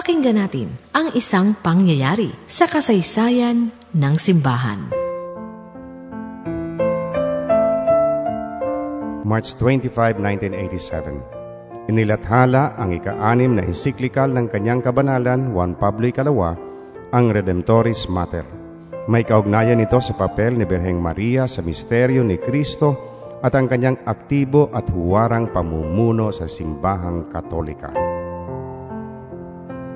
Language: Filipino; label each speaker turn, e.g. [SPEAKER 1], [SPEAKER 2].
[SPEAKER 1] Pakinggan natin ang isang pangyayari sa kasaysayan ng simbahan.
[SPEAKER 2] March 25, 1987. Inilathala ang ika-anim na encyclical ng kanyang kabanalan, Juan Pablo Ikalawa, ang Redemptoris Mater. May kaugnayan ito sa papel ni Birheng Maria sa misteryo ni Kristo at ang kanyang aktibo at huwarang pamumuno sa simbahang katolika.